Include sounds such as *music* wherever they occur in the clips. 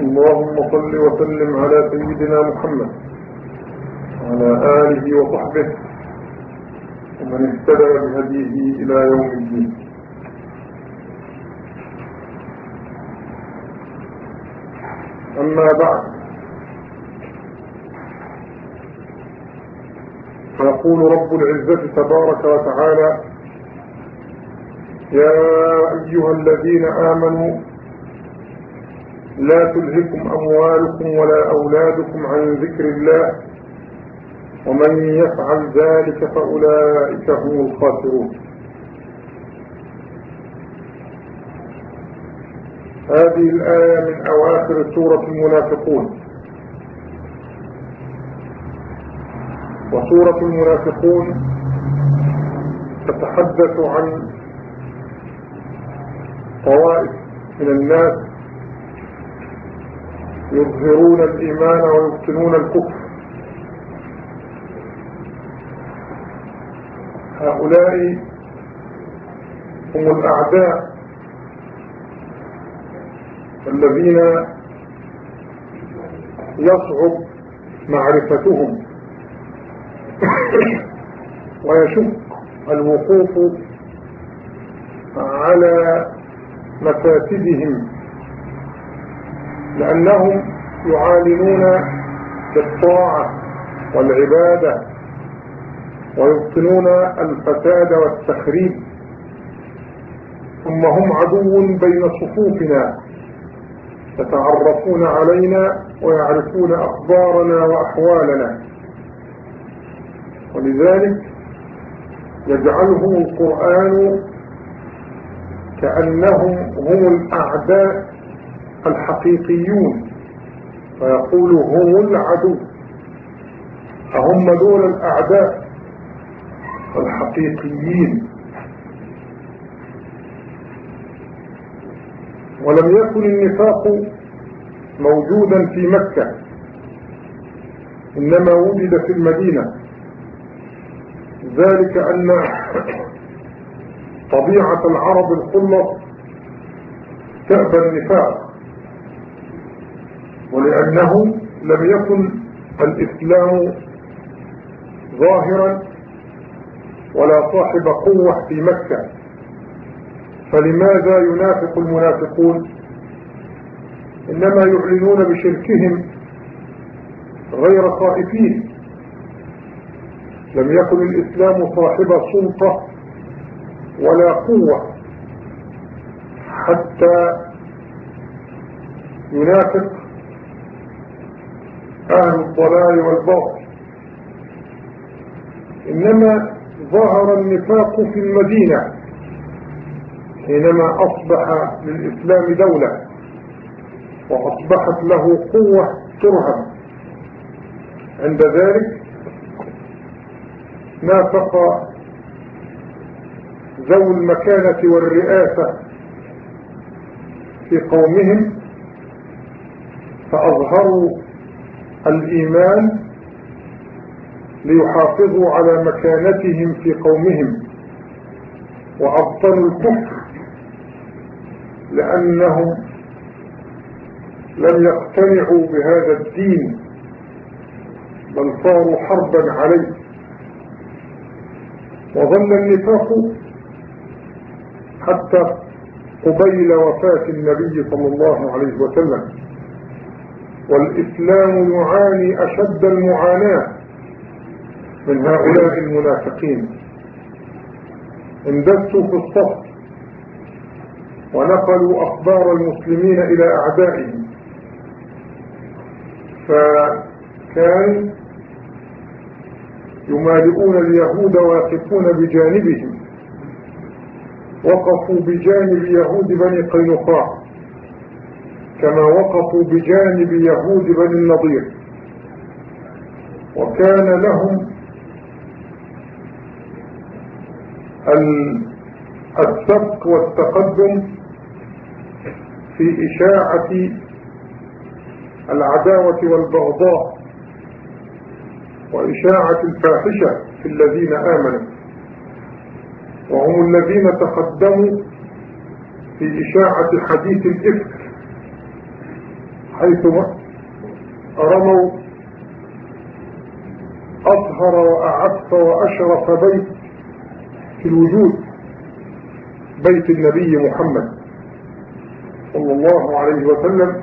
اللهم صل وسلم على سيدنا محمد وعلى آله وصحبه ومن اهتدى بهديه إلى يوم الدين. أما بعد فيقول رب العزة تبارك وتعالى يا أيها الذين آمنوا لا تلهكم أموالكم ولا أولادكم عن ذكر الله. ومن يفعل ذلك فأولئك هم الخاسرون. هذه الآية من أواخر سورة المنافقون. وسورة المنافقون تتحدث عن طوائف من الناس يظهرون الإيمان ويبطنون الكفر. هؤلاء هم الأعداء الذين يصعب معرفتهم ويشق الوقوف على مفاسدهم. لأنهم يعالنون بالطاعة والعبادة ويبطنون الفساد والتخريب. ثم هم عدو بين صفوفنا يتعرفون علينا ويعرفون أخبارنا وأحوالنا. ولذلك يجعلهم القرآن كأنهم هم الأعداء الحقيقيون فيقول هم العدو. فهم دول الأعداء الحقيقيين. ولم يكن النفاق موجودا في مكة إنما وجد في المدينة. ذلك أن طبيعة العرب الخلص تأبى النفاق. ولأنه لم يكن الإسلام ظاهرا ولا صاحب قوة في مكة. فلماذا ينافق المنافقون؟ إنما يعلنون بشركهم غير خائفين لم يكن الإسلام صاحب سلطة ولا قوة. حتى ينافق أهل الضلال والباطل إنما ظهر النفاق في المدينة حينما أصبح للإسلام دولة وأصبحت له قوة ترهب. عند ذلك نافق ذوي المكانة والرئاسة في قومهم فأظهروا الإيمان ليحافظوا على مكانتهم في قومهم وأبطلوا الكفر لأنهم لم يقتنعوا بهذا الدين بل صاروا حربا عليه. وظل النفاق حتى قبيل وفاة النبي صلى الله عليه وسلم. والإسلام يعاني أشد المعاناة من هؤلاء المنافقين. اندسوا في الصف ونقلوا أخبار المسلمين إلى أعدائهم. فكان يمالئون اليهود ويقفون بجانبهم. وقفوا بجانب يهود بني قينقاع. كما وقفوا بجانب يهود بني النضير. وكان لهم السبق والتقدم في إشاعة العداوة والبغضاء وإشاعة الفاحشة في الذين آمنوا. وهم الذين تقدموا في إشاعة حديث الإفك. حيث رموا أطهر وأعف وأشرف بيت في الوجود بيت النبي محمد صلى الله عليه وسلم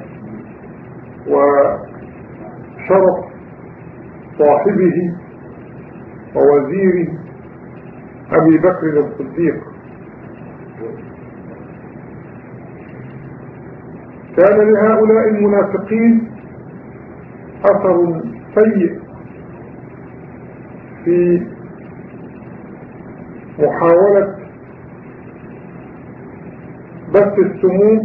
وشرف صاحبه ووزيره أبي بكر الصديق. كان لهؤلاء المنافقين أثر سيء في محاولة بث السموم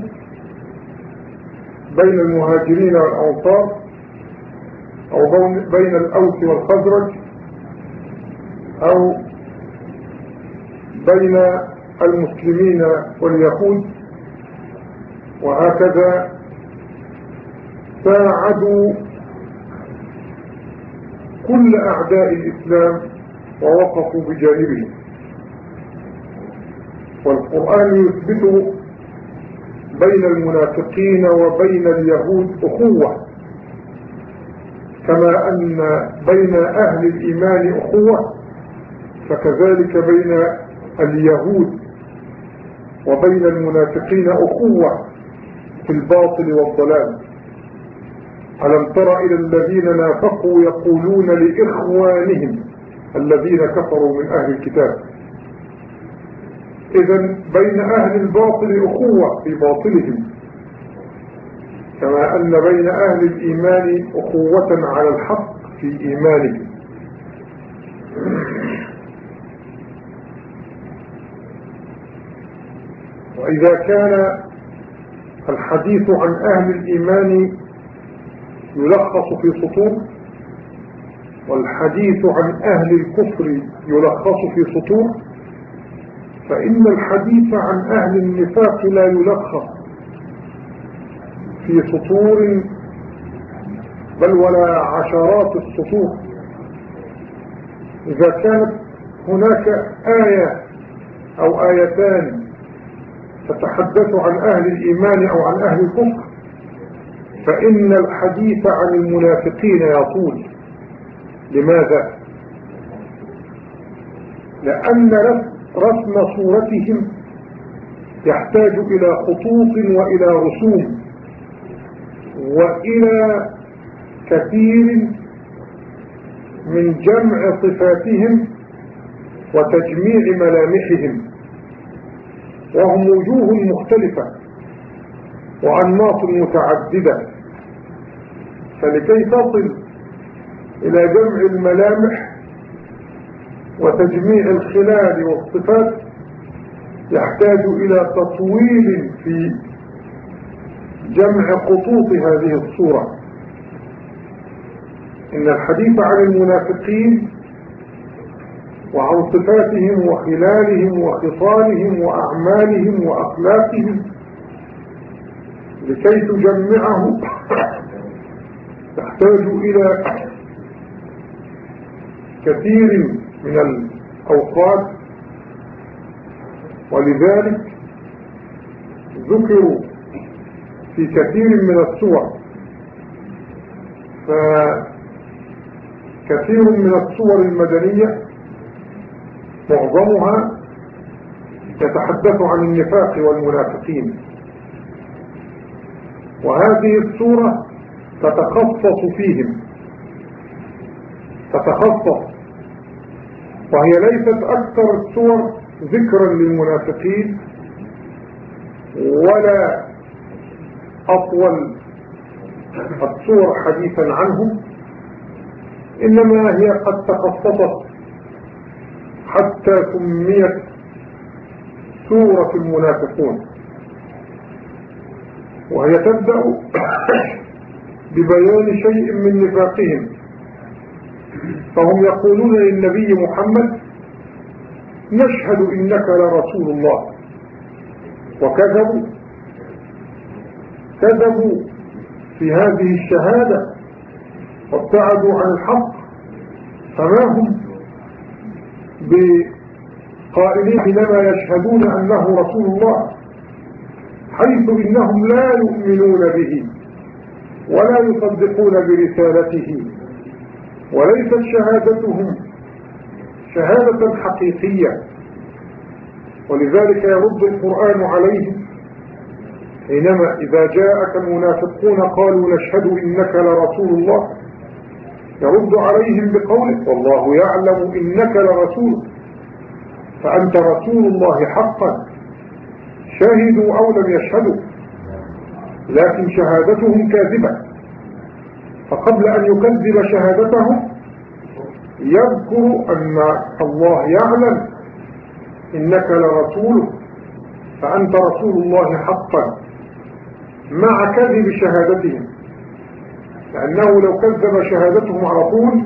بين المهاجرين والأنصار أو بين الأوس والخزرج أو بين المسلمين واليهود وهكذا ساعدوا كل أعداء الإسلام ووقفوا بجانبه والقرآن يثبت بين المنافقين وبين اليهود أخوة كما أن بين أهل الإيمان أخوة فكذلك بين اليهود وبين المنافقين أخوة. في الباطل والضلال. ألم تر إلى الذين نافقوا يقولون لإخوانهم الذين كفروا من أهل الكتاب. إذا بين أهل الباطل أخوة في باطلهم. كما أن بين أهل الإيمان أخوة على الحق في إيمانهم. وإذا كان الحديث عن أهل الإيمان يلخص في سطور والحديث عن أهل الكفر يلخص في سطور فإن الحديث عن أهل النفاق لا يلخص في سطور بل ولا عشرات السطور. إذا كانت هناك آية أو آيتان تتحدث عن أهل الإيمان أو عن أهل الكفر فإن الحديث عن المنافقين يطول لماذا؟ لأن رسم صورتهم يحتاج إلى خطوط وإلى رسوم وإلى كثير من جمع صفاتهم وتجميع ملامحهم وهم وجوه مختلفة وأنماط متعددة. فلكي تصل إلى جمع الملامح وتجميع الخلال والصفات يحتاج إلى تطويل في جمع خطوط هذه الصورة. إن الحديث عن المنافقين وعن صفاتهم وخلالهم وخصالهم وأعمالهم وأخلاقهم لكي تجمعه *coughs* تحتاج إلى كثير من الأوقات ولذلك ذكروا في كثير من الصور فكثير من الصور المدنية معظمها يتحدث عن النفاق والمنافقين. وهذه الصورة تتخصص فيهم. تتخصص. وهي ليست أكثر الصور ذكرا للمنافقين ولا أطول الصور حديثا عنهم إنما هي قد تخصصت حتى سميت سورة المنافقون. وهي تبدأ *coughs* ببيان شيء من نفاقهم. فهم يقولون للنبي محمد نشهد إنك لرسول الله. وكذبوا. كذبوا في هذه الشهادة وابتعدوا عن الحق فما هم بقائلين حينما يشهدون أنه رسول الله حيث إنهم لا يؤمنون به ولا يصدقون برسالته وليست شهادتهم شهادة حقيقية. ولذلك يرد القرآن عليهم حينما إذا جاءك المنافقون قالوا نشهد إنك لرسول الله. يرد عليهم بقوله والله يعلم إنك لرسول فأنت رسول الله حقا شهدوا أو لم يشهدوا لكن شهادتهم كاذبة. فقبل أن يكذب شهادتهم يذكر أن الله يعلم إنك لرسوله فأنت رسول الله حقا مع كذب شهادتهم. لأنه لو كذب شهادتهم على طول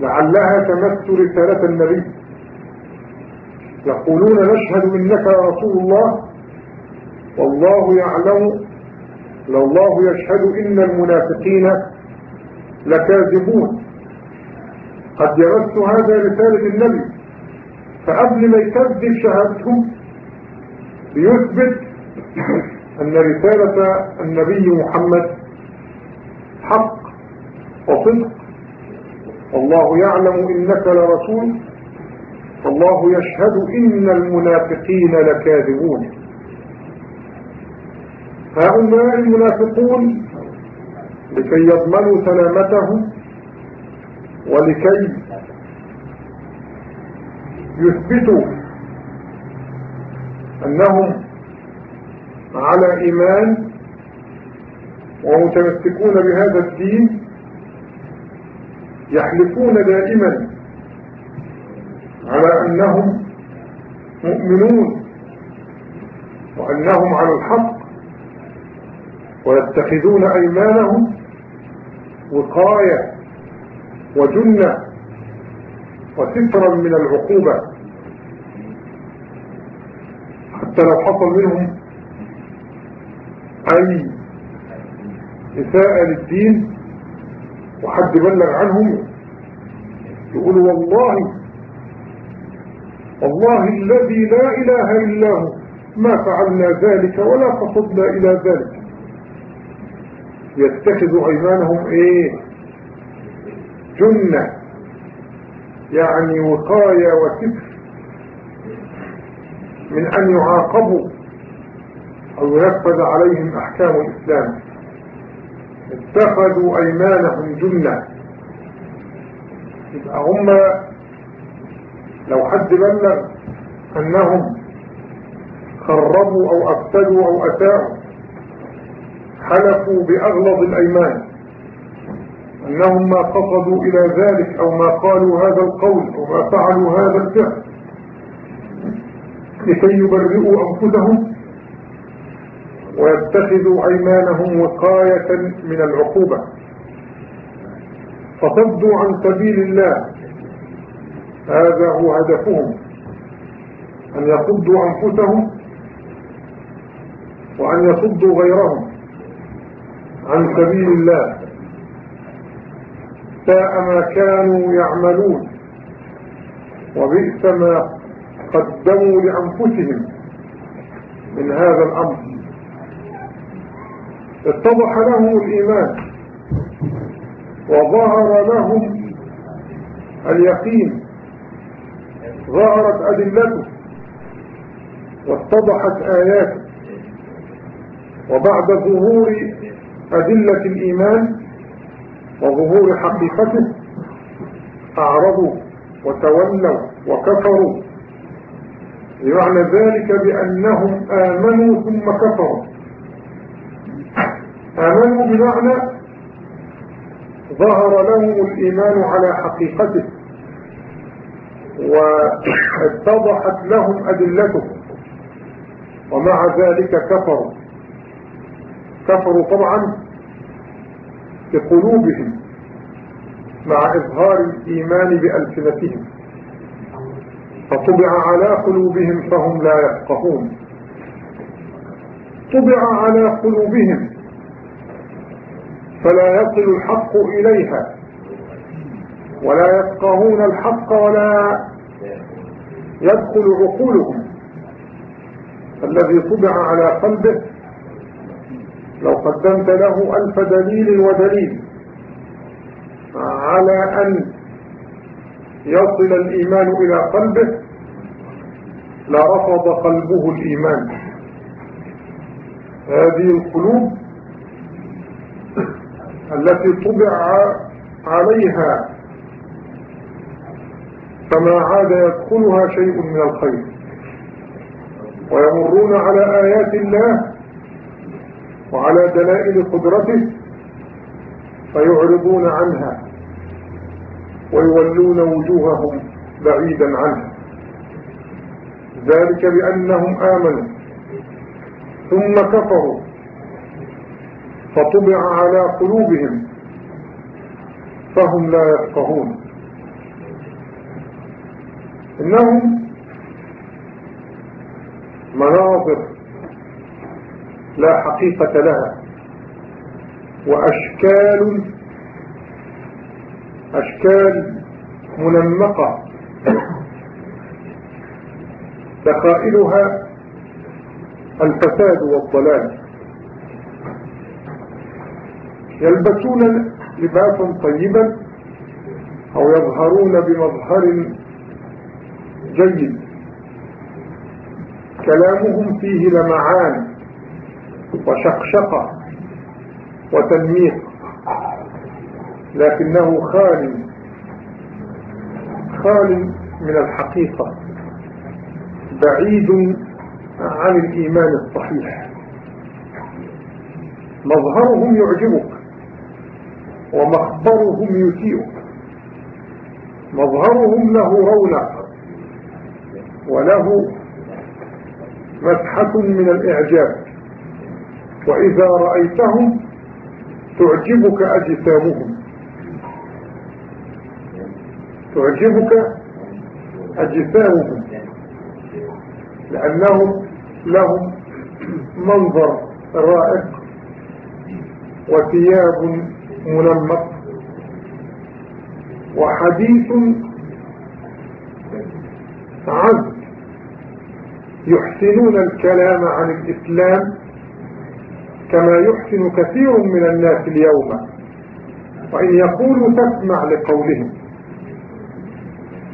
لعلها تمس رسالة النبي. يقولون نشهد إنك رسول الله. والله يعلم لو الله يشهد إن المنافقين لكاذبون. قد يمس هذا رسالة النبي فقبل ما يكذب شهادتهم ليثبت أن رسالة النبي محمد وصدق. والله يعلم إنك لرسول. والله يشهد إن المنافقين لكاذبون. هؤلاء المنافقون لكي يضمنوا سلامتهم ولكي يثبتوا أنهم على إيمان ومتمسكون بهذا الدين يحلفون دائما على أنهم مؤمنون وأنهم على الحق ويتخذون أيمانهم وقاية وجنة وسترا من العقوبة. حتى لو حصل منهم أي إساءة للدين وحد بلغ عنهم يقول والله والله الذي لا إله إلا هو ما فعلنا ذلك ولا قصدنا إلى ذلك. يتخذ أيمانهم إيه؟ جنة يعني وقاية وكفر من أن يعاقبوا أو ينفذ عليهم أحكام الإسلام. اتخذوا أيمانهم جنة يبقى هم لو حد بلغ أنهم خربوا أو أفسدوا أو أساءوا حلفوا بأغلظ الأيمان أنهم ما قصدوا إلى ذلك أو ما قالوا هذا القول أو ما فعلوا هذا الفعل. لكي يبرئوا أنفسهم ويتخذوا أيمانهم وقاية من العقوبة. فصدوا عن سبيل الله. هذا هو هدفهم. أن يصدوا أنفسهم وأن يصدوا غيرهم عن سبيل الله. ساء ما كانوا يعملون. وبئس ما قدموا لأنفسهم من هذا الأمر. اتضح لهم الإيمان وظهر لهم اليقين ظهرت أدلته واتضحت آياته. وبعد ظهور أدلة الإيمان وظهور حقيقته أعرضوا وتولوا وكفروا. بمعنى ذلك بأنهم آمنوا ثم كفروا. آمنوا بمعنى ظهر لهم الإيمان على حقيقته واتضحت لهم أدلته ومع ذلك كفروا. كفروا طبعا بقلوبهم مع إظهار الإيمان بألسنتهم. فطبع على قلوبهم فهم لا يفقهون. طبع على قلوبهم فلا يصل الحق إليها. ولا يفقهون الحق ولا يدخل عقولهم. الذي طبع على قلبه لو قدمت له ألف دليل ودليل على أن يصل الإيمان إلى قلبه لرفض قلبه الإيمان. هذه القلوب التي طبع عليها. فما عاد يدخلها شيء من الخير. ويمرون على آيات الله وعلى دلائل قدرته فيعرضون عنها ويولون وجوههم بعيدا عنها. ذلك بأنهم آمنوا ثم كفروا فطبع على قلوبهم فهم لا يفقهون. إنهم مناظر لا حقيقة لها وأشكال أشكال منمقة دخائلها الفساد والضلال. يلبسون لباسا طيبا أو يظهرون بمظهر جيد. كلامهم فيه لمعان وشقشقة وتنميق لكنه خال خال من الحقيقة بعيد عن الإيمان الصحيح. مظهرهم يعجبك. ومخبرهم يسيئك. مظهرهم له رونق وله مسحة من الإعجاب. وإذا رأيتهم تعجبك أجسامهم. تعجبك أجسامهم. لأنهم لهم منظر رائق وثياب منمق وحديث عذب. يحسنون الكلام عن الإسلام كما يحسن كثير من الناس اليوم. وإن يقولوا تسمع لقولهم.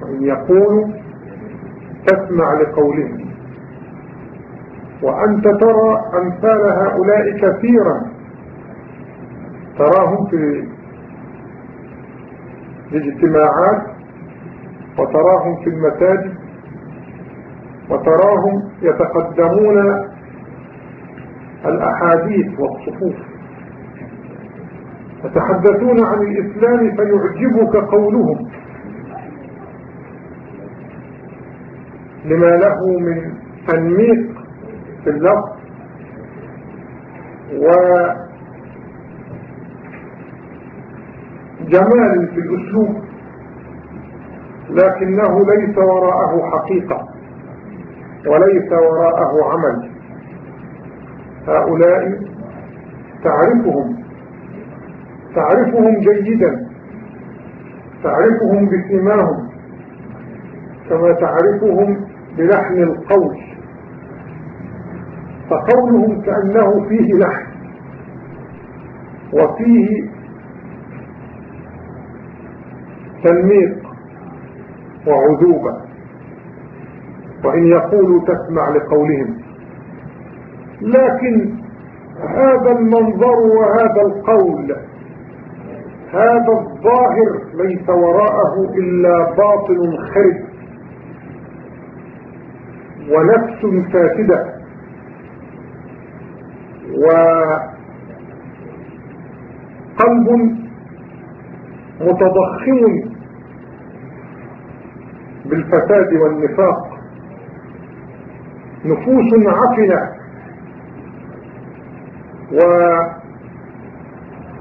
وإن يقولوا تسمع لقولهم. وأنت ترى أمثال هؤلاء كثيرا. تراهم في الاجتماعات وتراهم في المساجد وتراهم يتقدمون الأحاديث والصفوف. يتحدثون عن الإسلام فيعجبك قولهم. لما له من تنميق في اللفظ وجمال في الأسلوب لكنه ليس وراءه حقيقة وليس وراءه عمل. هؤلاء تعرفهم تعرفهم جيدا تعرفهم بسماهم كما تعرفهم بلحن القول. فقولهم كأنه فيه لحن وفيه تنميق وعذوبة وإن يقولوا تسمع لقولهم. لكن هذا المنظر وهذا القول هذا الظاهر ليس وراءه إلا باطل خرب ونفس فاسدة. وقلب متضخم بالفساد والنفاق. نفوس عفنة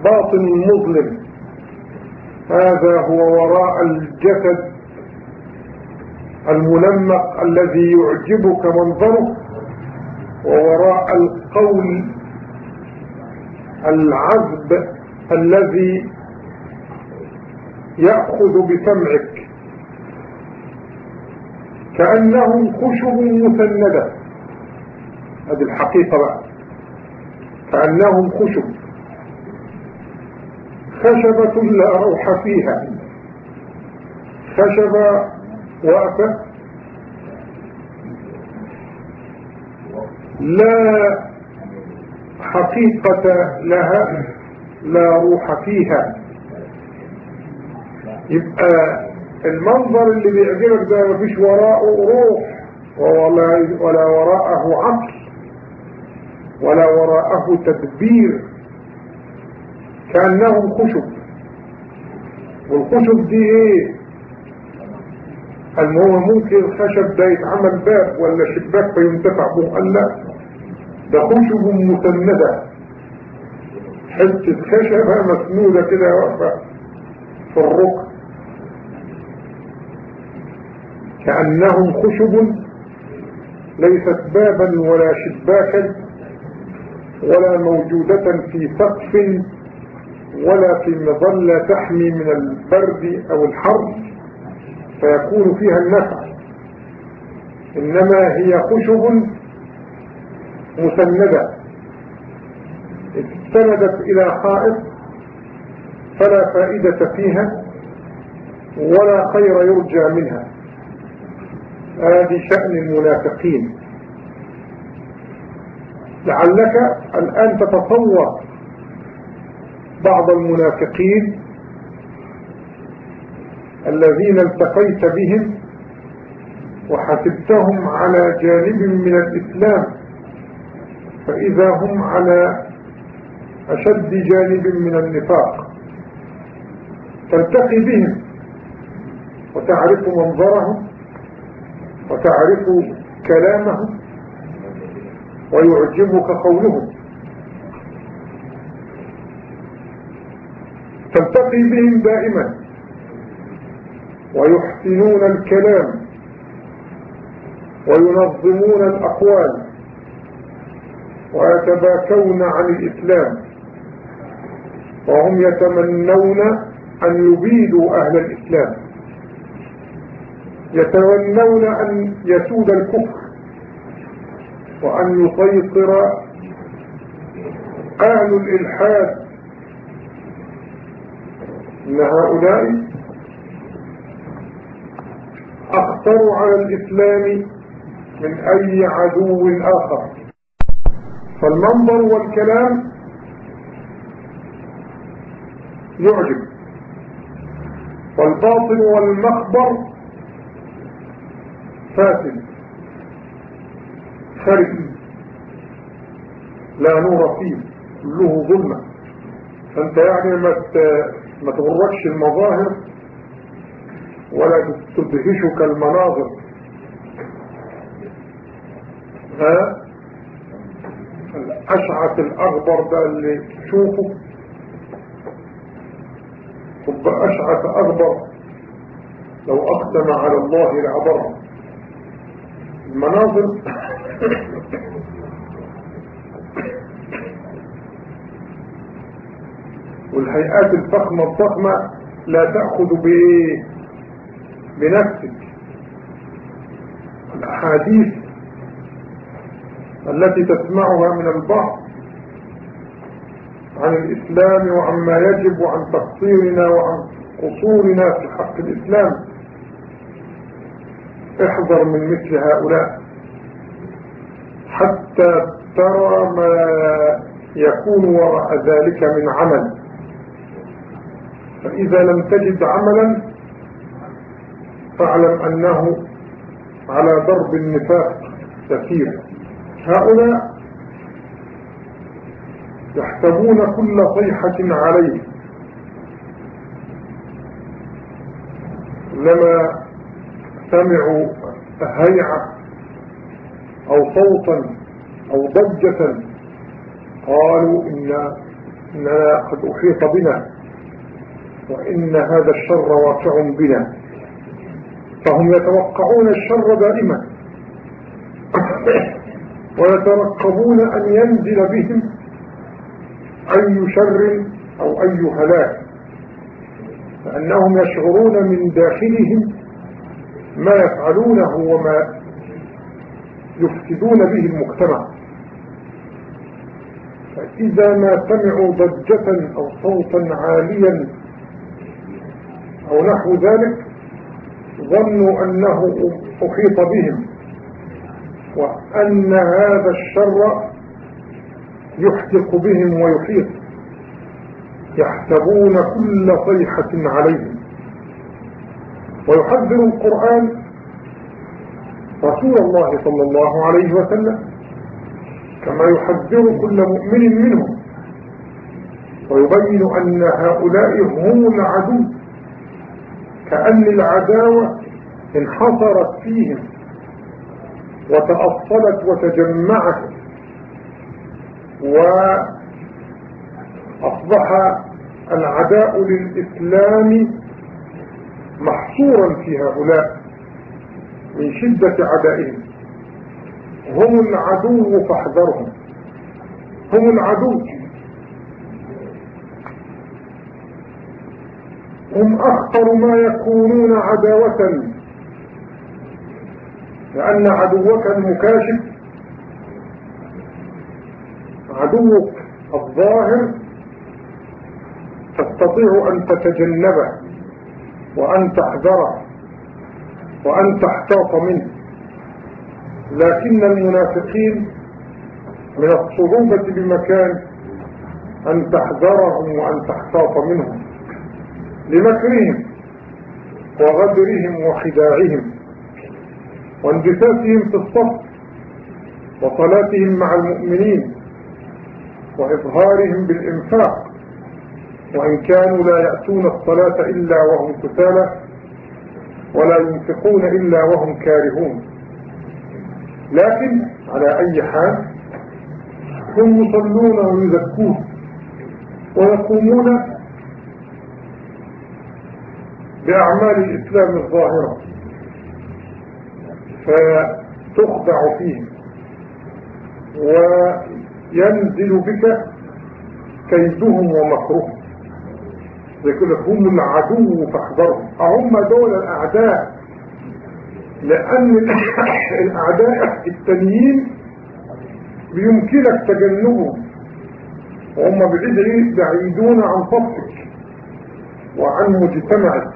وباطن مظلم. هذا هو وراء الجسد المنمق الذي يعجبك منظره ووراء القول العذب الذي يأخذ بسمعك. كأنهم خشب مسندة هذه الحقيقة بقى. كأنهم خشب. خشبة لا روح فيها. خشبة واقفة لا حقيقة لها لا روح فيها. يبقى المنظر اللي بيعجبك ده مفيش وراءه روح ولا, ولا وراءه عقل ولا وراءه تدبير. كأنهم خشب. والخشب دي إيه؟ هو ممكن الخشب ده يتعمل باب ولا شباك فينتفع به قال لا. ده خشب مسندة. حتة خشبة مسنودة كده واقفة في الركن. كأنهم خشب ليست بابا ولا شباكا ولا موجودة في سقف ولا في مظلة تحمي من البرد أو الحر فيكون فيها النفع. إنما هي خشب مسندة. استندت إلى حائط فلا فائدة فيها ولا خير يرجى منها. هذه شأن المنافقين. لعلك الآن تتصور بعض المنافقين الذين التقيت بهم وحسبتهم على جانب من الإسلام. فإذا هم على أشد جانب من النفاق. تلتقي بهم وتعرف منظرهم وتعرف كلامهم ويعجبك قولهم. تلتقي بهم دائما ويحسنون الكلام وينظمون الأقوال ويتباكون عن الإسلام وهم يتمنون أن يبيدوا أهل الإسلام. يتمنون أن يسود الكفر وأن يسيطر أهل الإلحاد إن هؤلاء أخطر على الإسلام من أي عدو آخر. فالمنظر والكلام يعجب. والباطن والمخبر فاسد خارج لا نور فيه كله ظلمة فأنت يعني ما تغرقش المظاهر ولا تدهشك المناظر. ها؟ الأشعث الأخضر ده اللي تشوفه. خب أشعث أخضر لو أقدم على الله لعبره المناظر والهيئات الفخمة الضخمة لا تأخذ بنفسك. الأحاديث التي تسمعها من البعض عن الإسلام وعما يجب وعن تقصيرنا وعن قصورنا في حق الإسلام. أحذر من مثل هؤلاء. حتى ترى ما يكون وراء ذلك من عمل. فإذا لم تجد عملا فاعلم أنه على ضرب النفاق كثير. هؤلاء يحسبون كل صيحة عليه. لما سمعوا هيعة أو صوتا أو ضجة قالوا إن إننا قد أحيط بنا وإن هذا الشر واقع بنا. فهم يتوقعون الشر دائما *coughs* ويترقبون أن ينزل بهم أي شر أو أي هلاك فأنهم يشعرون من داخلهم ما يفعلونه وما يفسدون به المجتمع. فإذا ما سمعوا ضجة أو صوتا عاليا أو نحو ذلك ظنوا أنه أحيط بهم وأن هذا الشر يحدق بهم ويحيط. يحسبون كل صيحة عليهم. ويحذر القرآن رسول الله صلى الله عليه وسلم كما يحذر كل مؤمن منهم ويبين أن هؤلاء هم العدو كأن العداوة انحصرت فيهم وتأصلت وتجمعت وأصبح العداء للإسلام محصورا في هؤلاء من شدة عدائهم. هم العدو فاحذرهم. هم العدو. هم أخطر ما يكونون عداوة. لأن عدوك المكاشف. عدوك الظاهر تستطيع أن تتجنبه. وأن تحذره وأن تحتاط منه. لكن المنافقين من الصعوبة بمكان أن تحذرهم وأن تحتاط منهم. لمكرهم وغدرهم وخداعهم واندساسهم في الصف وصلاتهم مع المؤمنين وإظهارهم بالإنفاق وإن كانوا لا يأتون الصلاة إلا وهم كسالى ولا ينفقون إلا وهم كارهون. لكن على أي حال هم يصلون ويزكون ويقومون بأعمال الإسلام الظاهرة فتخدع فيهم وينزل بك كيدهم ومكرهم. يقول لك هم العدو فاحذرهم. هم دول الأعداء. لأن *coughs* الأعداء التانيين بيمكنك تجنبهم. وهم بعيدون عن صفك وعن مجتمعك.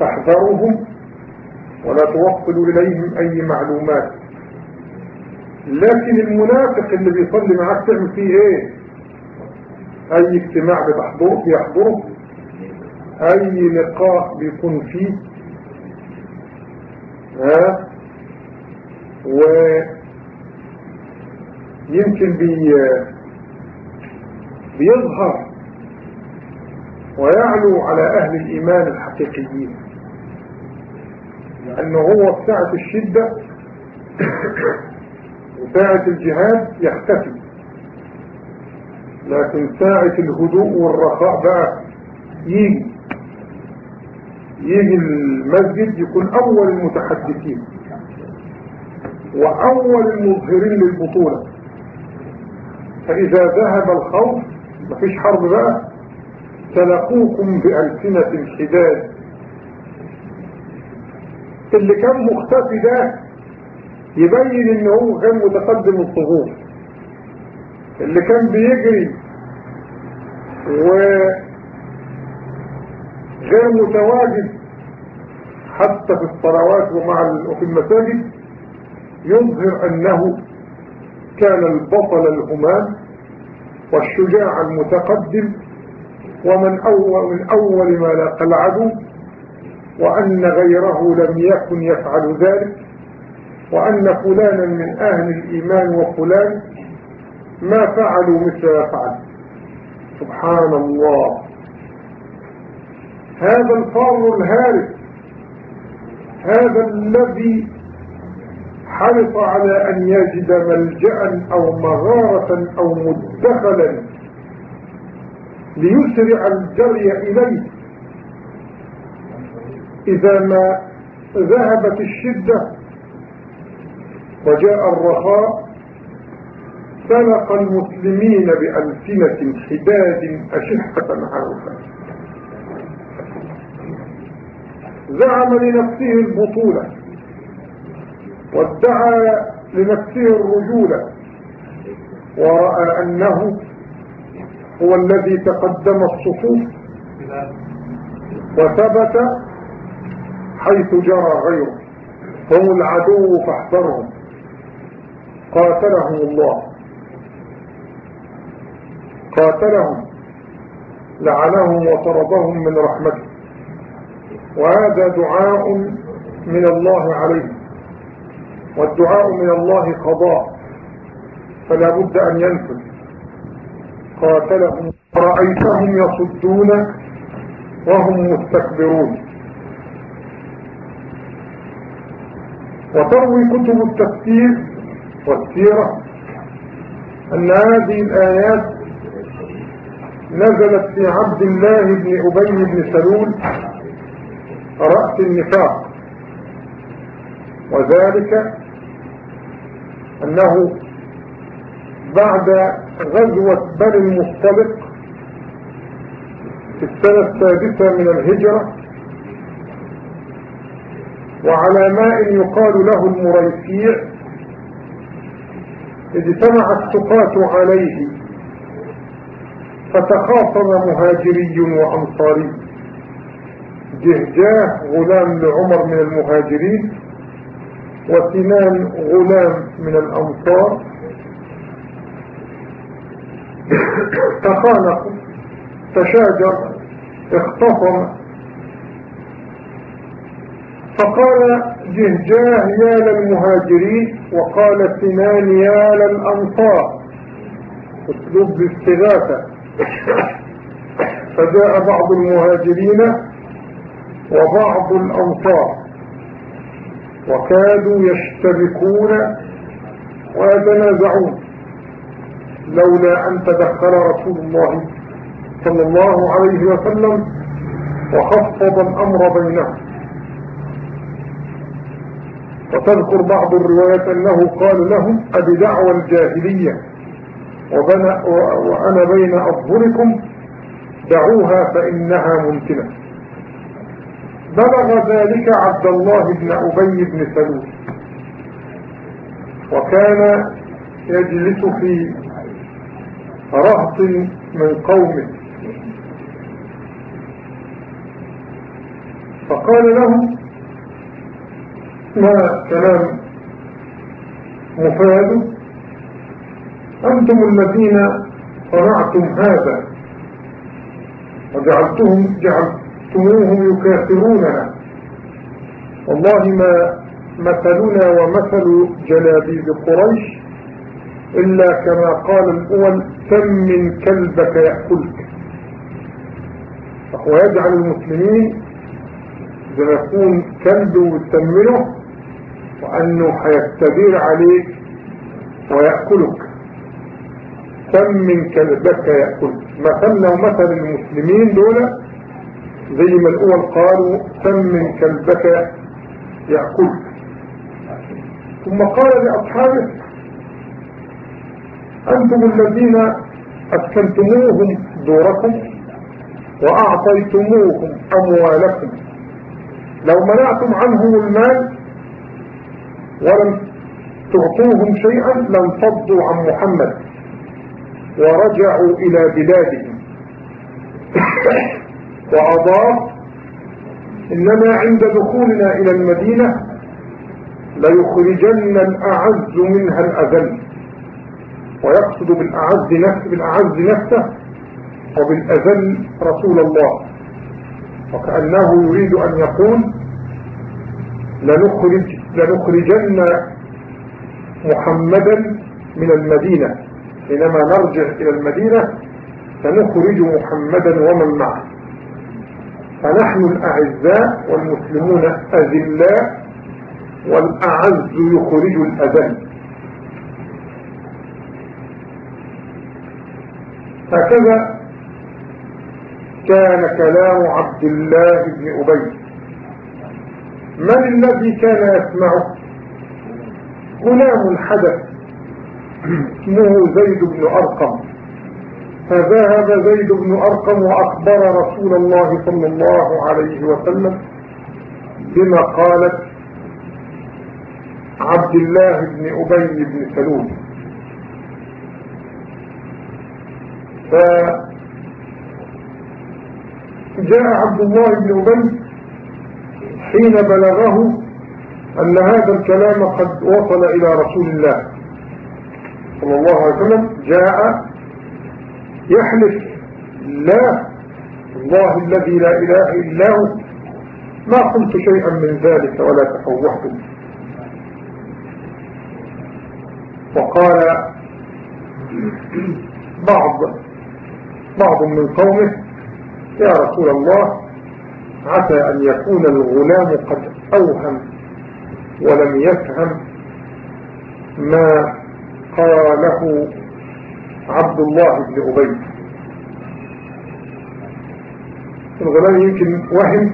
تحذرهم ولا توصل إليهم أي معلومات. لكن المنافق اللي بيصلي معاك تعمل فيه إيه؟ أي اجتماع بتحضره بيحضره أي لقاء بيكون فيه ها؟ ويمكن بي بيظهر ويعلو على أهل الإيمان الحقيقيين. لأنه هو في ساعة الشدة *coughs* وساعة الجهاد يختفي. لكن ساعة الهدوء والرخاء بقى يجي. يجي المسجد يكون أول المتحدثين وأول المظهرين للبطولة. فإذا ذهب الخوف مفيش حرب بقى. سلقوكم بألسنة حداد. اللي كان مختفي ده يبين إن هو كان متقدم الصفوف اللي كان بيجري وغير متواجد حتى في الصلوات ومع وفي المساجد يظهر أنه كان البطل الهمام والشجاع المتقدم ومن أول, من أول ما لاقى العدو وأن غيره لم يكن يفعل ذلك وأن فلانا من أهل الإيمان وفلان ما فعلوا مثل ما سبحان الله. هذا الفار الهارس هذا الذي حرص على أن يجد ملجأ أو مغارة أو مدخلا ليسرع الجري إليه. إذا ما ذهبت الشدة وجاء الرخاء سلق المسلمين بألسنة حداد أشحة عروفة زعم لنفسه البطولة وادعى لنفسه الرجولة ورأى أنه هو الذي تقدم الصفوف وثبت حيث جرى غيره هم العدو فاحذرهم قاتلهم الله. قاتلهم لعنهم وطردهم من رحمته. وهذا دعاء من الله عليه. والدعاء من الله قضاء. فلا بد أن ينفذ. قاتلهم. رأيتهم يصدون وهم مستكبرون. وتروي كتب التفسير والسيرة. أن هذه الآيات نزلت في عبد الله بن أبي بن سلول رأس النفاق. وذلك أنه بعد غزوة بني المصطلق في السنة السادسة من الهجرة وعلى ماء يقال له المريسيع اجتمع السقاة عليه. فتخاصم مهاجري وأنصاري. جهجاه غلام لعمر من المهاجرين وسنان غلام من الأنصار. تخانقوا تشاجر اختصم. فقال جهجاه يا للمهاجرين وقال سنان يا للأنصار. اسلوب باستغاثة. فجاء بعض المهاجرين وبعض الأنصار وكادوا يشتبكون ويتنازعون لولا أن تدخل رسول الله صلى الله عليه وسلم وخفض الأمر بينهم. وتذكر بعض الروايات أنه قال لهم أبدعوى الجاهلية. وأنا بين أظهركم دعوها فإنها ممكنة. بلغ ذلك عبد الله بن أبي بن سلول. وكان يجلس في رهط من قومه. فقال لهم ما كلام مفاد؟ أنتم الذين صنعتم هذا وجعلتهم جعلتموهم يكافروننا. والله ما مثلنا ومثل جلابيب قريش إلا كما قال الأول كم من كلبك يأكلك. فهو يجعل المسلمين زي يكون كلب وتسمنه وأنه هيستدير عليك ويأكلك. كم من كلبك يأكل؟ مثلنا ومثل المسلمين دول؟ زي ما الأول قالوا كم من كلبك يأكل؟ ثم قال لأصحابه أنتم الذين أسكنتموهم دوركم وأعطيتموهم أموالكم. لو منعتم عنهم المال ولم تعطوهم شيئا لانفضوا عن محمد. ورجعوا إلى بلادهم. *coughs* وأضاف إنما عند دخولنا إلى المدينة ليخرجن الأعز منها الأذل ويقصد بالأعز نفسه, بالأعز نفسه وبالأذل رسول الله. وكأنه يريد أن يقول لنخرج لنخرجن محمدا من المدينة. حينما نرجع إلى المدينة سنخرج محمدا ومن معه. فنحن الأعزاء والمسلمون أذلاء والأعز يخرج الأذل. هكذا كان كلام عبد الله بن أبي. من الذي كان يسمعه؟ غلام حدث اسمه زيد بن أرقم. فذهب زيد بن أرقم وأخبر رسول الله صلى الله عليه وسلم بما قالت عبد الله بن أبي بن سلول. فجاء عبد الله بن أبي حين بلغه أن هذا الكلام قد وصل إلى رسول الله. صلى الله عليه وسلم جاء يحلف لا الله الذي لا إله إلا هو. ما قلت شيئا من ذلك ولا تفوحت وقال بعض بعض من قومه يا رسول الله عسى أن يكون الغلام قد أوهم ولم يفهم ما قاله عبد الله بن أبي. الغلام يمكن وهم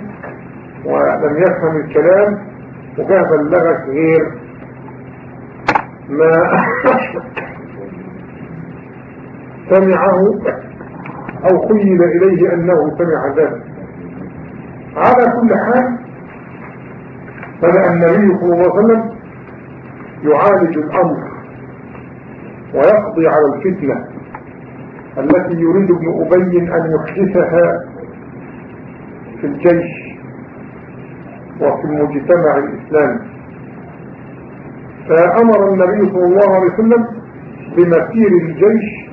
ولم يفهم الكلام وكان بلغك غير ما *coughs* سمعه أو خيل إليه أنه سمع ذلك. على كل حال بدأ النبي صلى الله عليه وسلم يعالج الأمر ويقضي على الفتنة التي يريد ابن أبي أن يحدثها في الجيش وفي المجتمع الإسلامي. فأمر النبي صلى الله عليه وسلم بمسير الجيش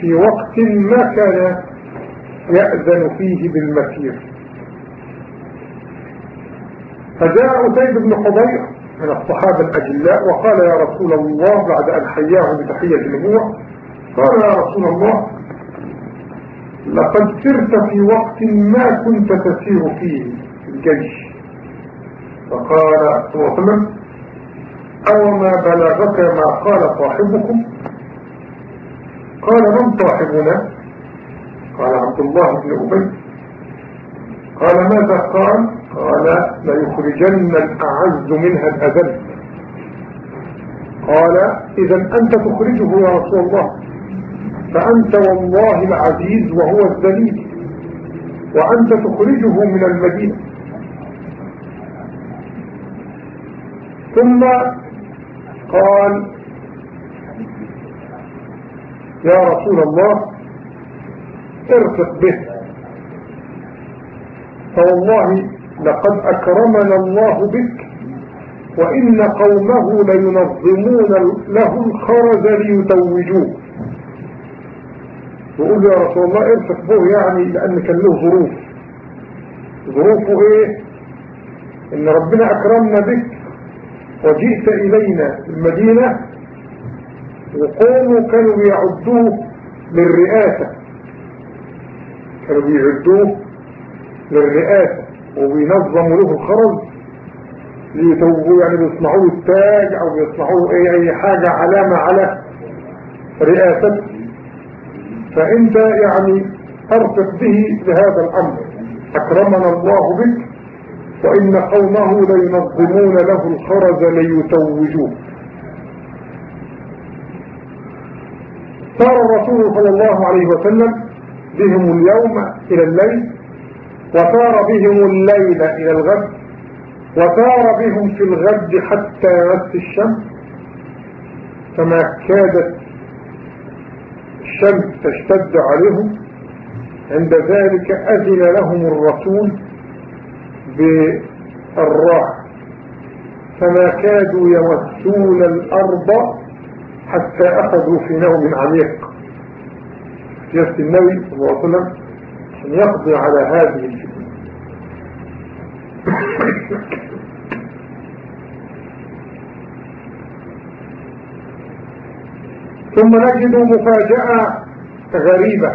في وقت ما كان يأذن فيه بالمسير. فجاء أسيد بن حضير من الصحابة الأجلاء وقال يا رسول الله بعد أن حياه بتحية النبوة قال يا رسول الله لقد سرت في وقت ما كنت تسير فيه في الجيش. فقال صلى الله عليه وسلم أو ما بلغك ما قال صاحبكم؟ قال من صاحبنا؟ قال عبد الله بن أبي. قال ماذا قال؟ قال ليخرجن الأعز منها الأذل. قال إذا أنت تخرجه يا رسول الله فأنت والله العزيز وهو الذليل وأنت تخرجه من المدينة. ثم قال يا رسول الله ارفق به. فوالله لقد أكرمنا الله بك وإن قومه لينظمون له الخرز ليتوجوه يقول يا رسول الله ارفق به يعني لأن كان له ظروف. ظروفه إيه؟ إن ربنا أكرمنا بك وجئت إلينا المدينة وقوموا كانوا بيعدوه للرئاسة. كانوا بيعدوه للرئاسة. وبينظموا له الخرز ليتوبوا يعني بيصنعوا التاج أو بيصنعوا اي أي حاجة علامة على رئاسته فأنت يعني أرفق به بهذا الأمر. أكرمنا الله بك وإن قومه لينظمون له الخرز ليتوجوه. صار الرسول صلى الله عليه وسلم بهم اليوم إلى الليل وسار بهم الليل إلى الغد وسار بهم في الغد حتى يمس الشمس فما كادت الشمس تشتد عليهم. عند ذلك أذن لهم الرسول بالراحة. فما كادوا يمسون الأرض حتى أخذوا في نوم عميق. سياسة النبي صلى الله عليه وسلم أن يقضي على هذه الفتنة ثم نجد مفاجأة غريبة.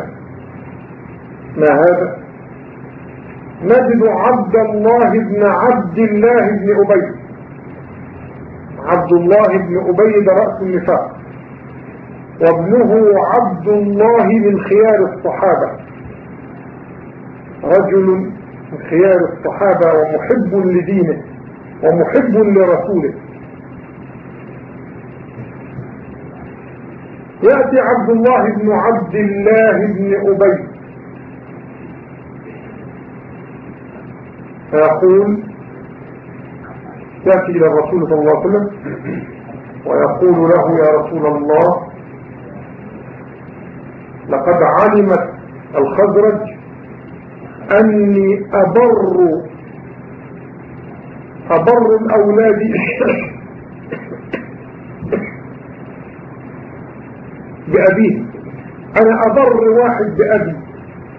ما هذا؟ نجد عبد الله بن عبد الله بن أبي. عبد الله بن أبي ده رأس النفاق. وابنه عبد الله من خيار الصحابة. رجل من خيار الصحابة ومحب لدينه ومحب لرسوله. يأتي عبد الله بن عبد الله بن أبي. فيقول يأتي إلى الرسول صلى الله عليه وسلم ويقول له يا رسول الله لقد علمت الخزرج أني أبر أبر الأولاد. بأبيه أنا أبر واحد بأبي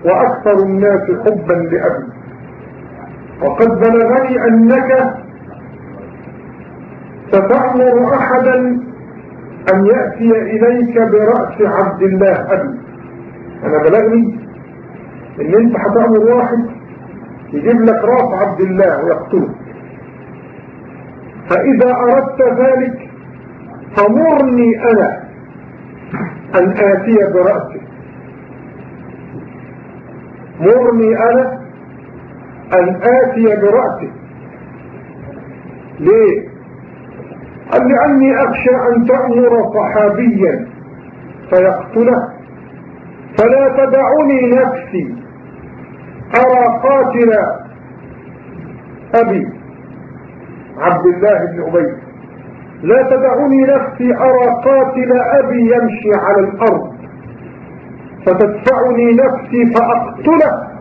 وأكثر الناس حبا لأبي. وقد بلغني أنك ستأمر أحدا أن يأتي إليك برأس عبد الله أبي. أنا بلغني إن أنت هتأمر واحد يجيب لك رأس عبد الله ويقتله. فإذا أردت ذلك فمرني أنا أن آتي برأسه مرني أنا أن آتي برأسه ليه؟ قال لأني أخشى أن تأمر صحابيا فيقتله. فلا تدعني نفسي. أرى قاتل أبي عبد الله بن أبي لا تدعني نفسي أرى قاتل أبي يمشي على الأرض. فتدفعني نفسي فأقتله.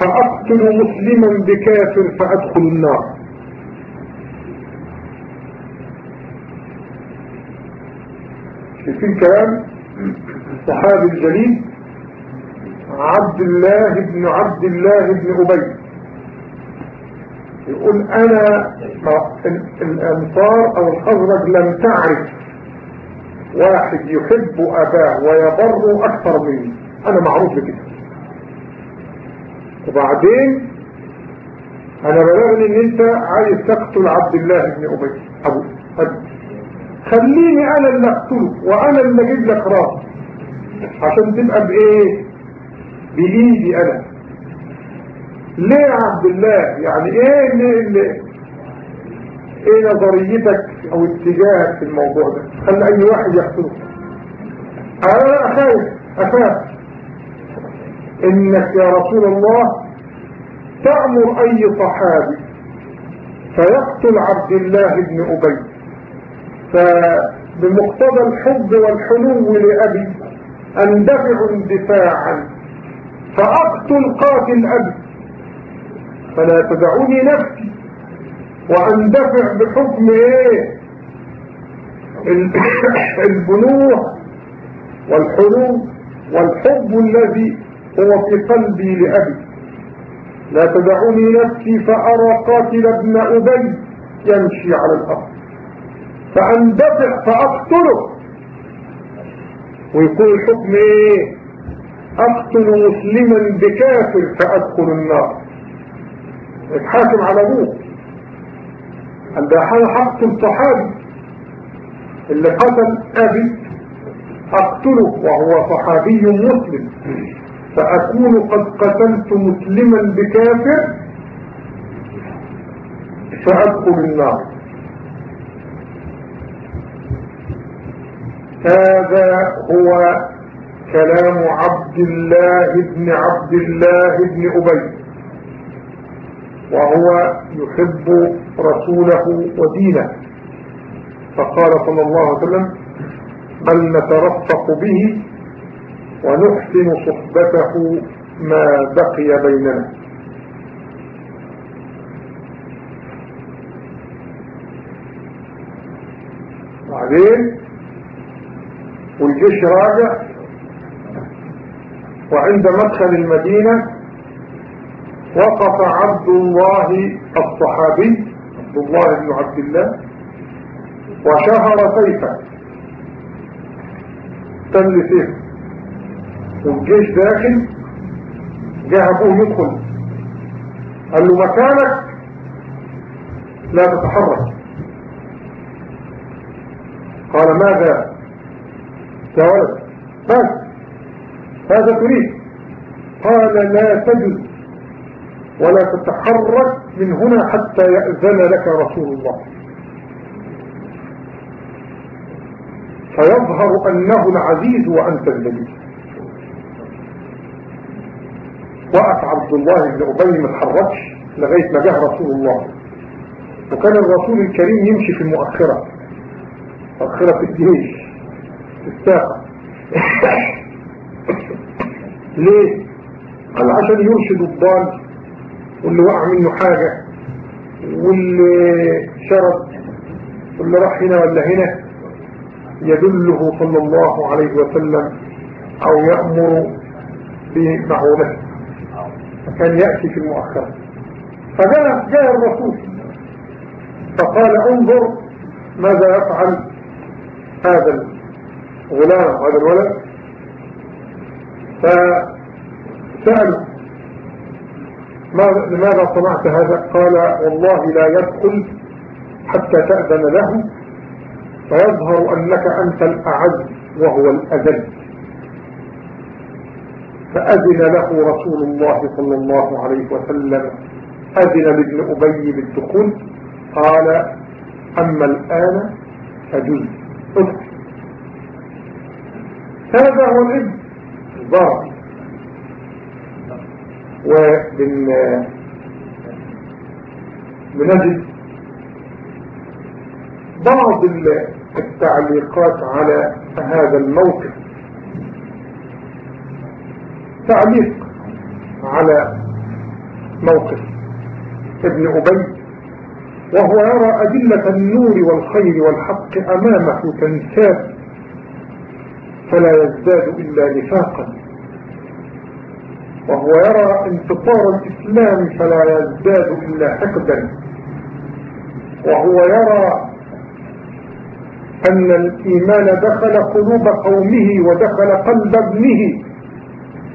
فأقتل مسلما بكافر فأدخل النار. في الكلام الصحابي الجليل عبد الله بن عبد الله بن أبي. يقول أنا الأنصار أو الخزرج لم تعرف واحد يحب أباه ويبر أكثر مني. أنا معروف بكده. وبعدين أنا بلغني إن أنت عايز تقتل عبد الله بن أبي. أبو خليني أنا اللي أقتله وأنا اللي أجيب لك راس عشان تبقى بإيه؟ بإيدي أنا. ليه يا عبد الله؟ يعني إيه اللي إيه نظريتك أو اتجاهك في الموضوع ده؟ خلي أي واحد يحصله. أنا أخاف أخاف. إنك يا رسول الله تأمر أي صحابي. فيقتل عبد الله بن أبي. فبمقتضى الحب والحنو لأبي أندفع اندفاعا. فاقتل قاتل ابي فلا تدعوني نفسي واندفع بحكم إيه؟ البنوح *coughs* والحنو والحب الذي هو في قلبي لأبي. لا تدعوني نفسي فأرى قاتل ابن أبي يمشي على الأرض. فأندفع فأقتله. ويكون الحكم إيه؟ أقتل مسلما بكافر فأدخل النار. اتحاكم على أبوه. عند حال حق الصحابي اللي قتل أبي أقتله وهو صحابي مسلم. فأكون قد قتلت مسلما بكافر فأدخل النار. هذا هو كلام عبد الله بن عبد الله بن أبي وهو يحب رسوله ودينه. فقال صلى الله عليه وسلم بل نترفق به ونحسن صحبته ما بقي بيننا. بعدين والجيش راجع وعند مدخل المدينة وقف عبد الله الصحابي عبد الله بن عبد الله وشهر سيفا تل سيف والجيش داخل جاء أبوه يدخل. قال له مكانك؟ لا تتحرك. قال ماذا؟ يا ولد ماذا ماذا تريد. قال لا تجد ولا تتحرك من هنا حتى يأذن لك رسول الله. فيظهر أنه العزيز وأنت الذليل وقف عبد الله بن أبي ما تحركش لغاية ما جاء رسول الله. وكان الرسول الكريم يمشي في المؤخرة. مؤخرة الجيش في الساقة ليه؟ قال عشان يرشد الضال واللي وقع منه حاجة واللي شرد واللي راح هنا ولا هنا يدله صلى الله عليه وسلم أو يأمر بمعونته فكان يأتي في المؤخرة. فجاء جاء الرسول. فقال انظر ماذا يفعل هذا الغلام هذا الولد. فسأل لماذا صنعت هذا؟ قال والله لا يدخل حتى تأذن له فيظهر أنك أنت الأعز وهو الأذل. فأذن له رسول الله صلى الله عليه وسلم. أذن لابن أبي بالدخول. قال أما الآن فجل ادخل هذا هو الابن ضرب وبن بنجد بعض التعليقات على هذا الموقف. تعليق على موقف ابن أبي وهو يرى أدلة النور والخير والحق أمامه تنساب فلا يزداد إلا نفاقا. وهو يرى انتصار الإسلام فلا يزداد إلا حقدا. وهو يرى أن الإيمان دخل قلوب قومه ودخل قلب ابنه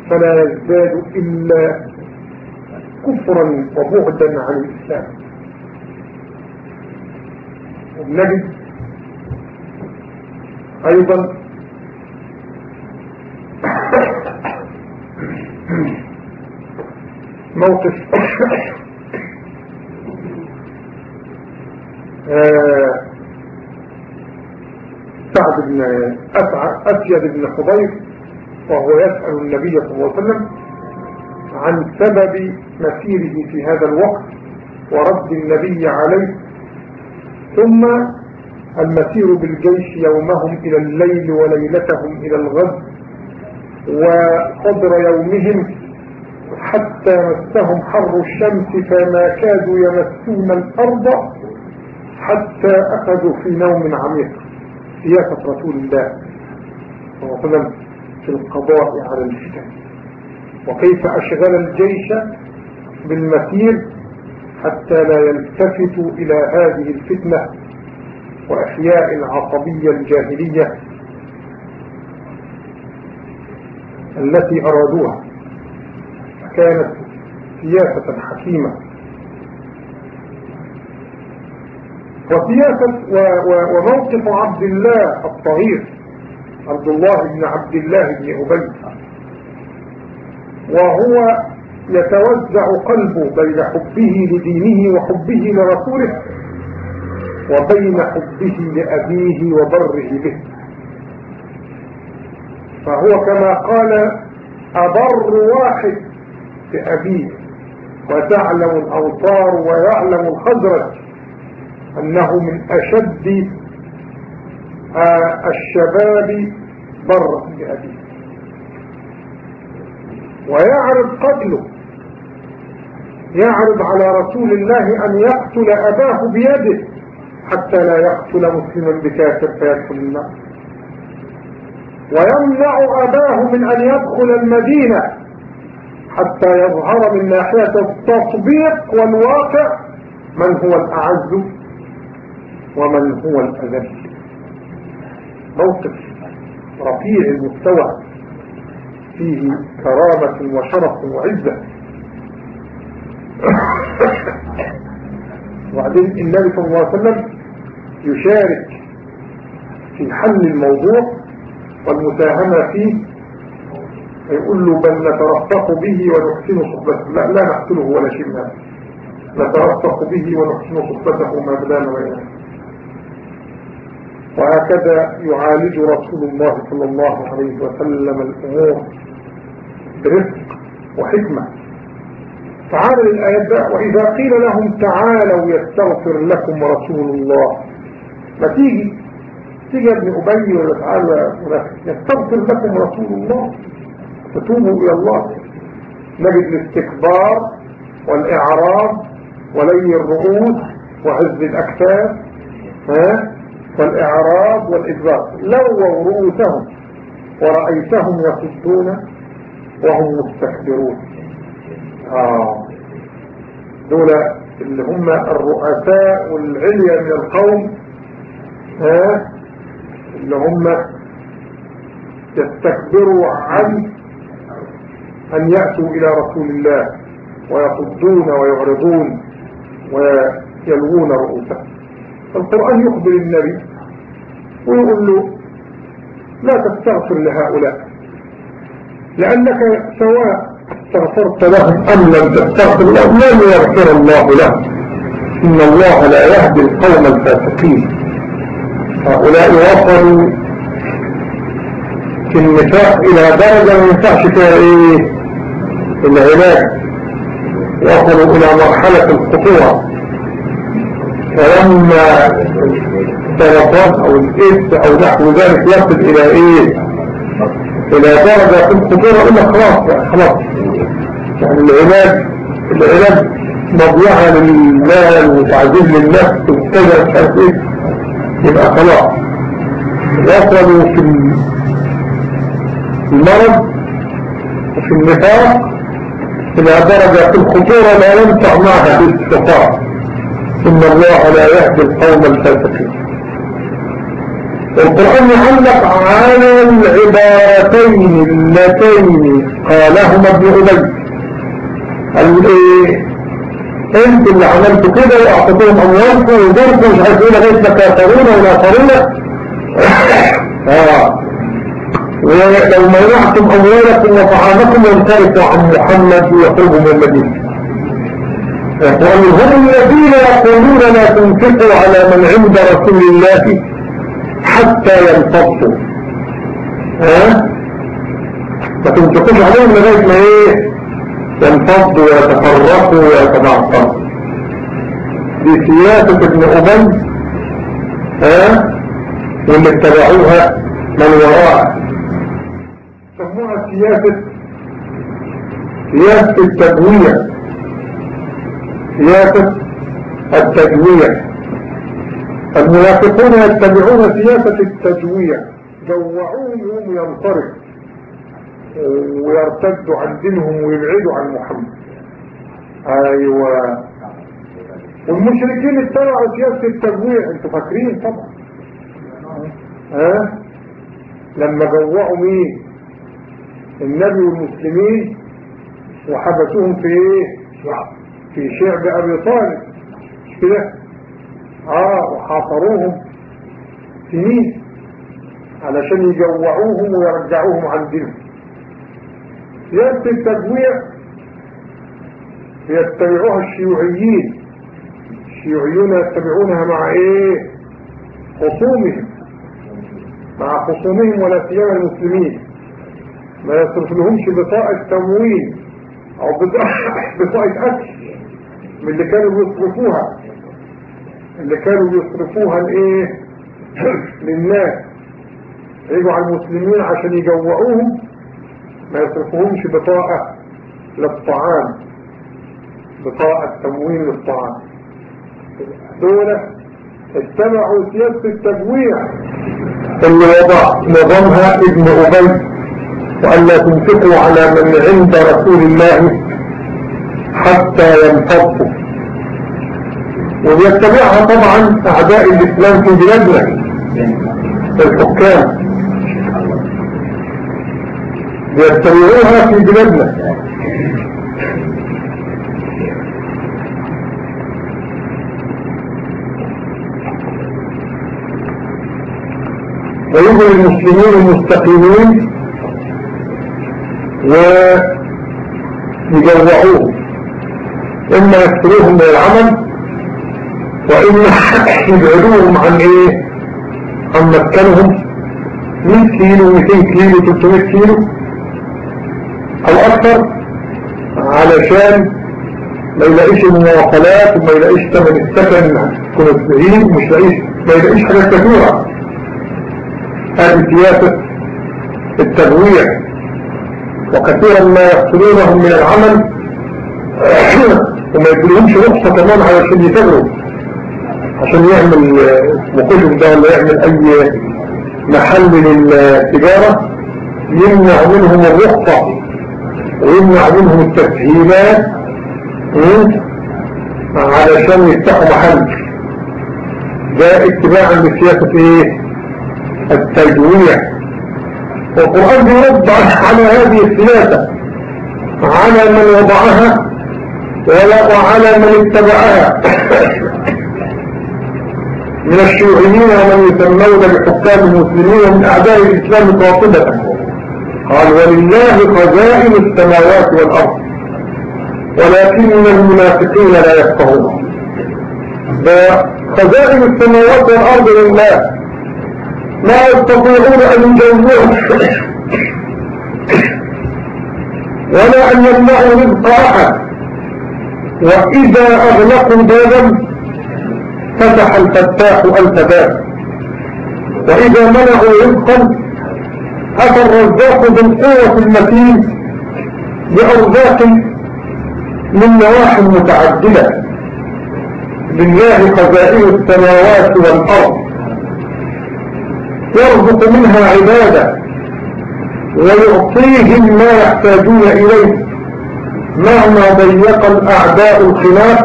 فلا يزداد إلا كفرا وبعدا عن الإسلام. ونجد أيضا موقف. آه، سعد بن أسيد بن حضير وهو يسأل النبي صلى الله عليه وسلم عن سبب مسيره في هذا الوقت ورد النبي عليه. ثم المسير بالجيش يومهم إلى الليل وليلتهم إلى الغد. وقدر يومهم حتى مسهم حر الشمس فما كادوا يمسون الأرض حتى أخذوا في نوم عميق. سياسة رسول الله صلى الله عليه في القضاء على الفتن. وكيف أشغل الجيش بالمسير حتى لا يلتفتوا إلى هذه الفتنة وأحياء العصبية الجاهلية التي أرادوها. كانت سياسة حكيمة. وسياسة وموقف عبد الله الطهير عبد الله بن عبد الله بن أبي. وهو يتوزع قلبه بين حبه لدينه وحبه لرسوله وبين حبه لأبيه وبره به. فهو كما قال أبر واحد بأبيه وتعلم الأوطار ويعلم الخزرج أنه من أشد آه، الشباب برا بأبيه ويعرض قتله يعرض على رسول الله أن يقتل أباه بيده حتى لا يقتل مسلما بكافر فيدخل النار. ويمنع أباه من أن يدخل المدينة حتى يظهر من ناحية التطبيق والواقع من هو الأعز ومن هو الأذل. موقف رفيع المستوى فيه كرامة وشرف وعزة. *coughs* وبعدين النبي صلى الله عليه وسلم يشارك في حل الموضوع والمساهمة فيه يقول له بل نترفق به ونحسن صحبته. لا لا نقتله ولا شيء هذا. نترفق به ونحسن صحبته ما بلانا وإنه وهكذا يعالج رسول الله صلى الله عليه وسلم الأمور برفق وحكمة. تعالى للآيات بقى. وإذا قيل لهم تعالوا يستغفر لكم رسول الله. ما تيجي؟ تيجي يا ابن أبي ولا تعالى يستغفر لكم رسول الله فتوبوا إلى الله. نجد الاستكبار والإعراض ولي الرؤوس وعز الأكتاف ها؟ والإعراض والإدبار لووا رؤوسهم ورأيتهم يصدون وهم مستكبرون. آه. دول اللي هم الرؤساء والعليا من القوم ها؟ اللي هم يستكبروا عن أن يأتوا إلى رسول الله ويصدون ويعرضون ويلوون رؤوسهم القرآن يخبر النبي ويقول له لا تستغفر لهؤلاء لأنك سواء استغفرت لهم أم لم تستغفر لهم لن يغفر الله لهم. إن الله لا يهدي القوم الفاسقين. هؤلاء وصلوا في النفاق إلى درجة ما ينفعش فيها إيه العلاج وصلوا إلى مرحلة الخطوة فلما السرطان أو الايدز أو نحو ذلك يصل إلى إيه؟ إلى درجة في الخطورة الا خلاص يعني خلاص. يعني العلاج العلاج مضيعة للمال وتعذيب للنفس وكذا مش عارف إيه. يبقى خلاص وصلوا في المرض وفي النفاق إلى درجة الخطورة لا ينفع معها بالاستطاعة إن الله لا يهدي القوم الفاسقين. القرآن يعلق على العبارتين اللتين قالهما ابن أبي. قال إيه؟ انت اللي عملتوا كده واعطيتهم اموالكم وضربوا مش عارف إيه لغاية ما كافرون وناصرون *coughs* آه. ولو منعتم اموالكم وطعامكم ينصرفوا عن محمد ويخرجوا المدينة. هم الذين يقولون لا تنفقوا على من عند رسول الله حتى ينفضوا. ها ما تنفقوش عليهم لغاية ما إيه؟ ويتفرقوا ويتبعطروا دي سياسة ابن أبي ها؟ واللي اتبعوها من وراء. سموها سياسة سياسة التدوية سياسة التجويع. المنافقون يتبعون سياسة التجويع. جوعوهم ينصرف ويرتدوا عن دينهم ويبعدوا عن محمد. أيوه. والمشركين اتبعوا سياسة التجويع أنتوا فاكرين طبعا. ها؟ لما جوعوا مين؟ النبي والمسلمين وحبسوهم في إيه؟ في شعب أبي طالب. كده؟ آه وحاصروهم. سنين علشان يجوعوهم ويرجعوهم عن دينهم. سياسة التجويع يتبعوها الشيوعيين. الشيوعيون يتبعونها مع إيه؟ خصومهم. مع خصومهم ولا سيما المسلمين. ما يصرف لهمش بطاقة تموين أو بطاقة *coughs* اكل من اللي كانوا بيصرفوها. اللي كانوا بيصرفوها لإيه؟ *coughs* للناس. يجوا على المسلمين عشان يجوعوهم. ما يصرفوهمش بطاقة للطعام بطاقة تموين للطعام. دول اتبعوا سياسة التجويع. اللي وضع نظامها ابن أبي وأن لا تنفقوا على من عند رسول الله حتى ينفضوا. وبيتبعها طبعا أعداء الإسلام في بلادنا الحكام. بيتبعوها في بلادنا. ويجوا المسلمين المستقيمين ويجوعوهم إما يكثروهم من العمل وإما يبعدوهم عن إيه؟ عن مسكنهم 100 كيلو 200 كيلو 300 كيلو. أو أكثر علشان ما يلاقيش المواصلات وما يلاقيش ثمن السكن تكون بعيد ومش لاقيش ما يلاقيش حاجات كثيرة. هذه سياسة التنويع وكثيرا ما يقتلونهم من العمل *clears throat* وما يدلهمش رخصة كمان علشان يتجروا عشان يعمل مقدم ده ولا يعمل أي محل للتجارة يمنع منهم الرخصة. ويمنع منهم التسهيلات علشان يفتحوا محل. ده اتباعا لسياسة إيه؟ التجويع. والقرآن بيرد على هذه السياسة على من وضعها وعلى من اتبعها. من الشيوعيين ومن يسمون بحكام المسلمين من أعداء الإسلام قاطبة قال ولله خزائن السماوات والأرض ولكن المنافقين لا يفقهون. خزائن السماوات والأرض لله لا يستطيعون أن يجوزوه ولا أن يمنعوا رزق أحد. وإذا أغلقوا بابا فتح الفتاح ألف باب. وإذا منعوا رزقا أتى الرزاق بالقوة المتين بأرزاق من نواحي متعددة. لله خزائن السماوات والأرض. يرزق منها عبادة ويعطيهم ما يحتاجون إليه. مهما ضيق الأعداء الخلاف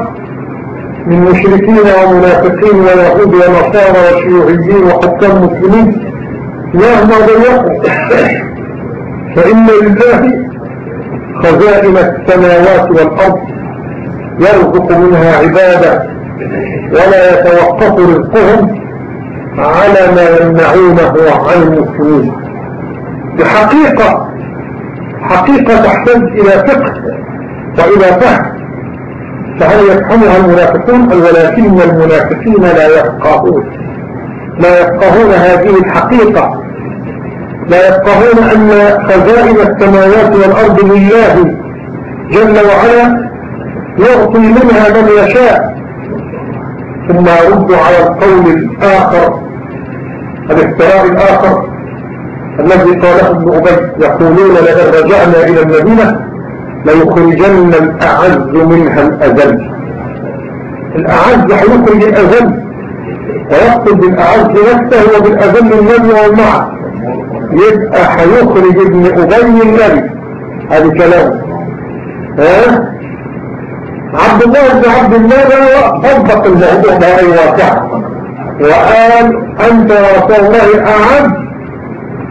من مشركين ومنافقين ويهود ونصارى وشيوعيين وحكام مسلمين مهما ضيقوا فإن لله خزائن السماوات والأرض يرزق منها عبادة ولا يتوقف رزقهم على ما يمنعونه عن المسلمين. بحقيقة حقيقة تحتاج إلى فقه وإلى فهم. فهل يفهمها المنافقون؟ ولكن المنافقين لا يفقهون. لا يفقهون هذه الحقيقة. لا يفقهون أن خزائن السماوات والأرض لله جل وعلا يعطي منها من يشاء. ثم يرد على القول الآخر الافتراء الآخر الذي قاله ابن أبي يقولون لئن رجعنا إلى المدينة ليخرجن الأعز منها الأذل. الأعز حيخرج الأذل. ويقصد بالأعز نفسه وبالأذل النبي والمعه يبقى حيخرج ابن أبي النبي. هذا كلام. ها؟ عبد الله بن عبد الله طبق الموضوع ده أي واقع. وقال أنت يا رسول الله أعز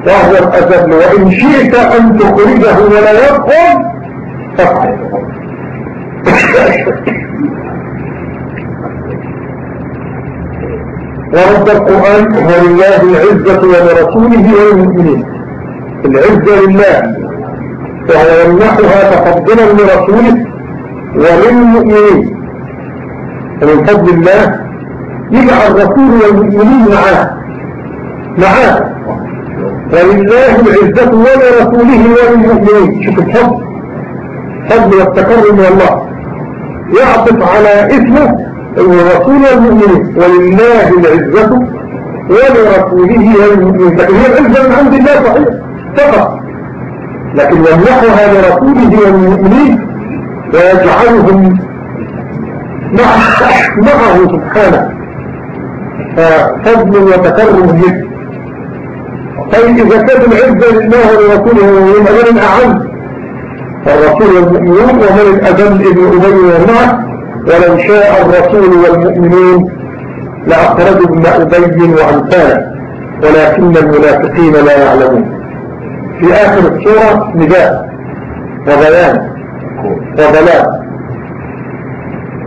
وهو الأذل وإن شئت أن تخرجه ولا يدخل فافعل ورد القرآن ولله العزة ولرسوله وللمؤمنين. العزة لله. وهو يمنحها تفضلا لرسوله وللمؤمنين. ومن فضل الله يجعل الرسول والمؤمنين معاه. معاه. ولله العزة ولرسوله وللمؤمنين. شوف الفضل. فضل والتكرم من الله يعطف على اسمه الرسول والمؤمنين ولله العزة ولرسوله والمؤمنين لكن هي العزة من عند الله صحيح فقط. لكن يمنحها لرسوله والمؤمنين ويجعلهم معه سبحانه. ففضل وتكرم جدا طيب إذا كانت العزة لله ورسوله ومن أعز فالرسول والمؤمنون ومن الأجل ابن أبي ومعه ولو شاء الرسول والمؤمنون لأخرجوا ابن أبي وأمثاله ولكن المنافقين لا يعلمون. في آخر السورة نداء وبيان وبلاء.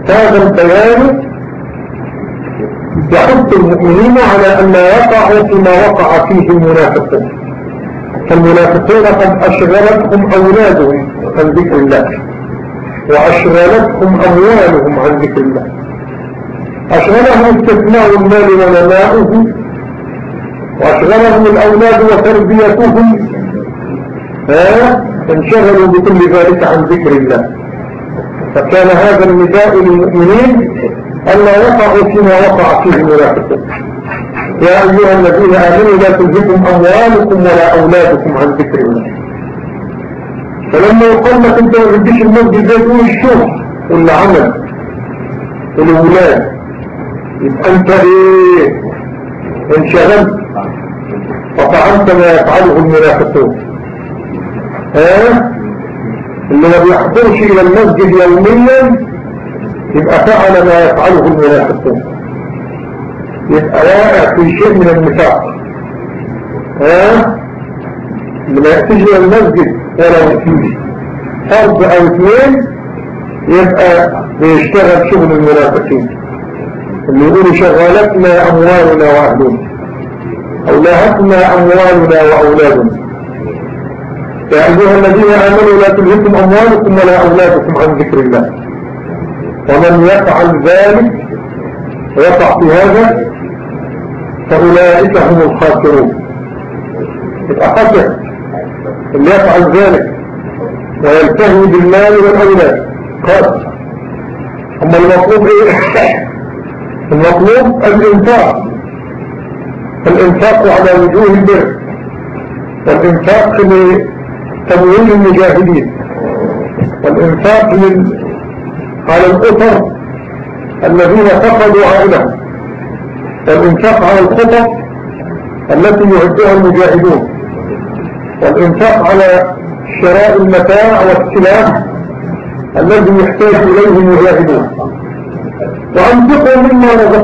هذا البيان يحث المؤمنين على أن لا يقعوا فيما وقع فيه المنافقون. فالمنافقون قد أشغلتهم أولادهم عن ذكر الله. وأشغلتهم أموالهم عن ذكر الله. أشغلهم استثناء المال ونماؤه وأشغلهم الأولاد وتربيتهم انشغلوا بكل ذلك عن ذكر الله. فكان هذا النداء للمؤمنين ألا يقعوا فيما وقع فيه المنافقون. يا أيها الذين آمنوا لا تلهكم أموالكم ولا أولادكم عن ذكر الله. فلما يقول لك أنت ما بديش المسجد زي تقول الشغل والعمل والأولاد يبقى أنت إيه؟ انشغلت. وفعلت ما يفعله المنافقون. ها؟ اللي ما بيحضرش إلى المسجد يوميا يبقى فعل ما يفعله المنافقون. يبقى واقع في شيء من النفاق. ها؟ ما يأتيش إلى المسجد ولا يأتيش فرض أو اثنين يبقى بيشتغل شغل المنافقين. اللي يقولوا شغالتنا أموالنا وأهلنا. أولهتنا أموالنا وأولادنا. يا أيها الذين آمنوا لا تلهكم أموالكم ولا أولادكم عن ذكر الله. ومن يفعل ذلك ويقع في هذا فأولئك هم الخاسرون. يبقى اللي يفعل ذلك ويلتهي بالمال والأولاد. خاسر أما المطلوب إيه؟ *coughs* المطلوب الإنفاق. الإنفاق على وجوه البر. والإنفاق لتمويل المجاهدين. والإنفاق على الأسر الذين فقدوا عائلهم. والإنفاق على الخطط التي يعدها المجاهدون. والإنفاق على شراء المتاع والسلاح الذي يحتاج إليه المجاهدون. وأنفقوا مما رزقوا